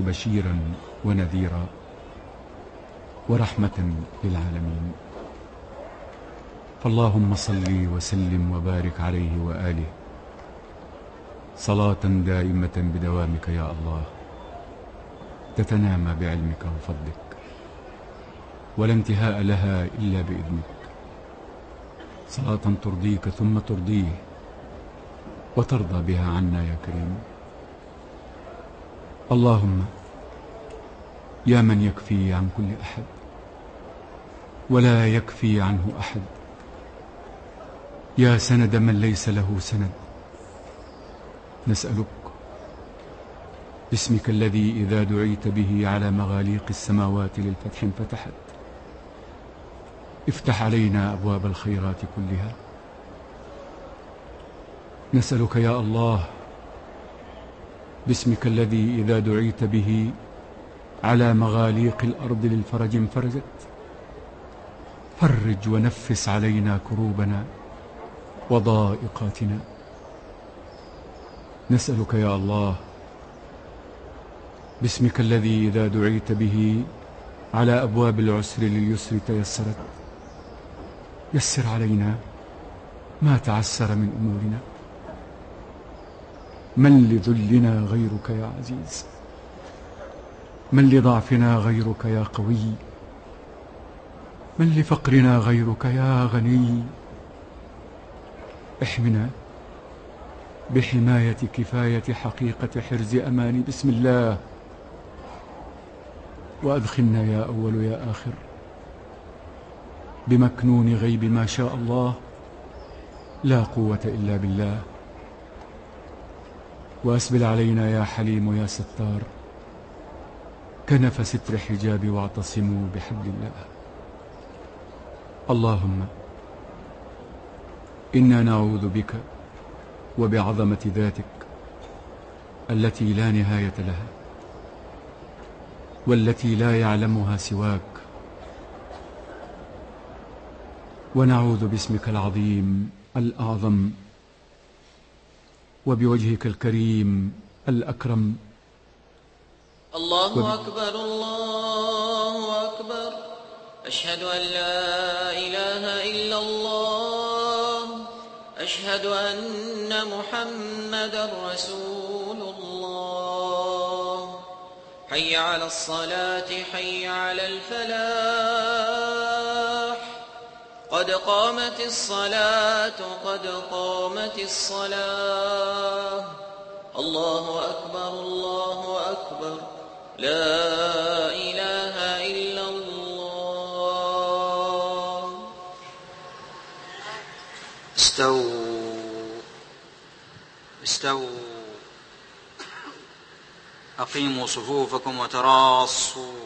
بشيرا ونذيرا ورحمة للعالمين. فاللهم صل وسلم وبارك عليه وآله. صلاة دائمة بدوامك يا الله. تتنامى بعلمك وفضلك. ولا انتهاء لها إلا بإذنك. صلاة ترضيك ثم ترضيه وترضى بها عنا يا كريم. اللهم يا من يكفي عن كل أحد ولا يكفي عنه أحد يا سند من ليس له سند نسألك باسمك الذي إذا دعيت به على مغاليق السماوات للفتح انفتحت افتح علينا أبواب الخيرات كلها نسألك يا الله باسمك الذي إذا دعيت به على مغاليق الأرض للفرج انفرجت. فرج ونفس علينا كروبنا وضائقاتنا. نسألك يا الله باسمك الذي إذا دعيت به على أبواب العسر لليسر تيسرت. يسر علينا ما تعسر من أمورنا. من لذلنا غيرك يا عزيز؟ من لضعفنا غيرك يا قوي؟ من لفقرنا غيرك يا غني؟ احمنا بحماية كفاية حقيقة حرز أمان. بسم الله. وأدخلنا يا أول يا آخر بمكنون غيب ما شاء الله. لا قوة إلا بالله. وأسبل علينا يا حليم يا ستار كنف ستر حجاب واعتصموا بحبل الله. اللهم إنا نعوذ بك وبعظمة ذاتك التي لا نهاية لها والتي لا يعلمها سواك. ونعوذ باسمك العظيم الأعظم وبوجهك الكريم الأكرم. الله وب... أكبر الله أكبر. أشهد أن لا إله إلا الله. أشهد أن محمد رسول الله. حي على الصلاة حي على الفلاح. قد قامت الصلاة قد قامت الصلاة. الله أكبر الله أكبر. لا إله إلا الله. استووا استووا أقيموا صفوفكم وتراصوا.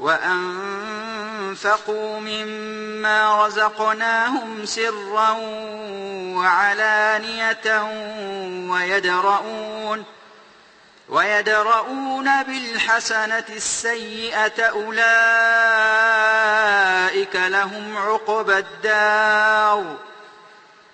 وأنفقوا مما رزقناهم سرا وعلانية ويدرؤون ويدرؤون بالحسنة السيئة أولئك لهم عقبى الدار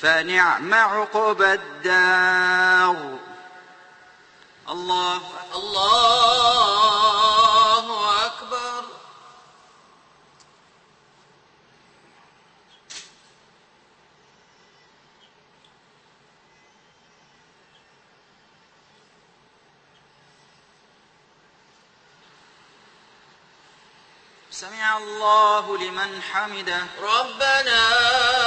فنعم عقبى الدار. الله الله أكبر. سمع الله لمن حمده. ربنا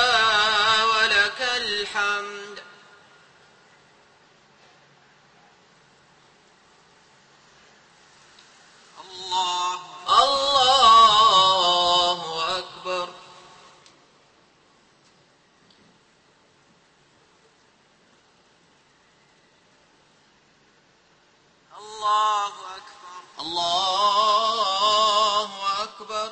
الحمد الله الله أكبر الله أكبر الله أكبر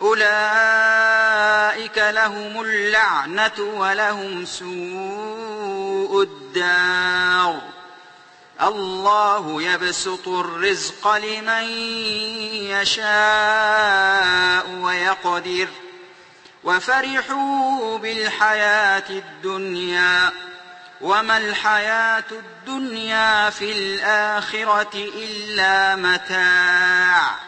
أولئك لهم اللعنة ولهم سوء الدار. الله يبسط الرزق لمن يشاء ويقدر. وفرحوا بالحياة الدنيا. وما الحياة الدنيا في الآخرة إلا متاع.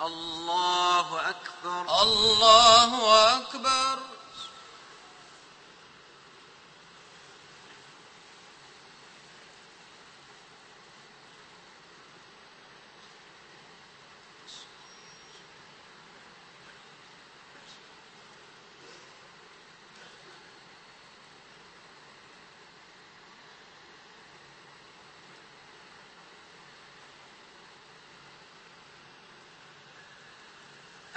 الله أكبر. الله أكبر.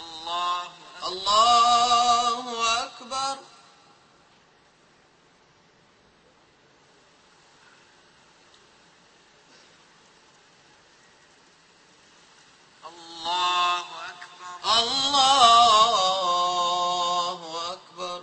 الله الله أكبر الله أكبر الله أكبر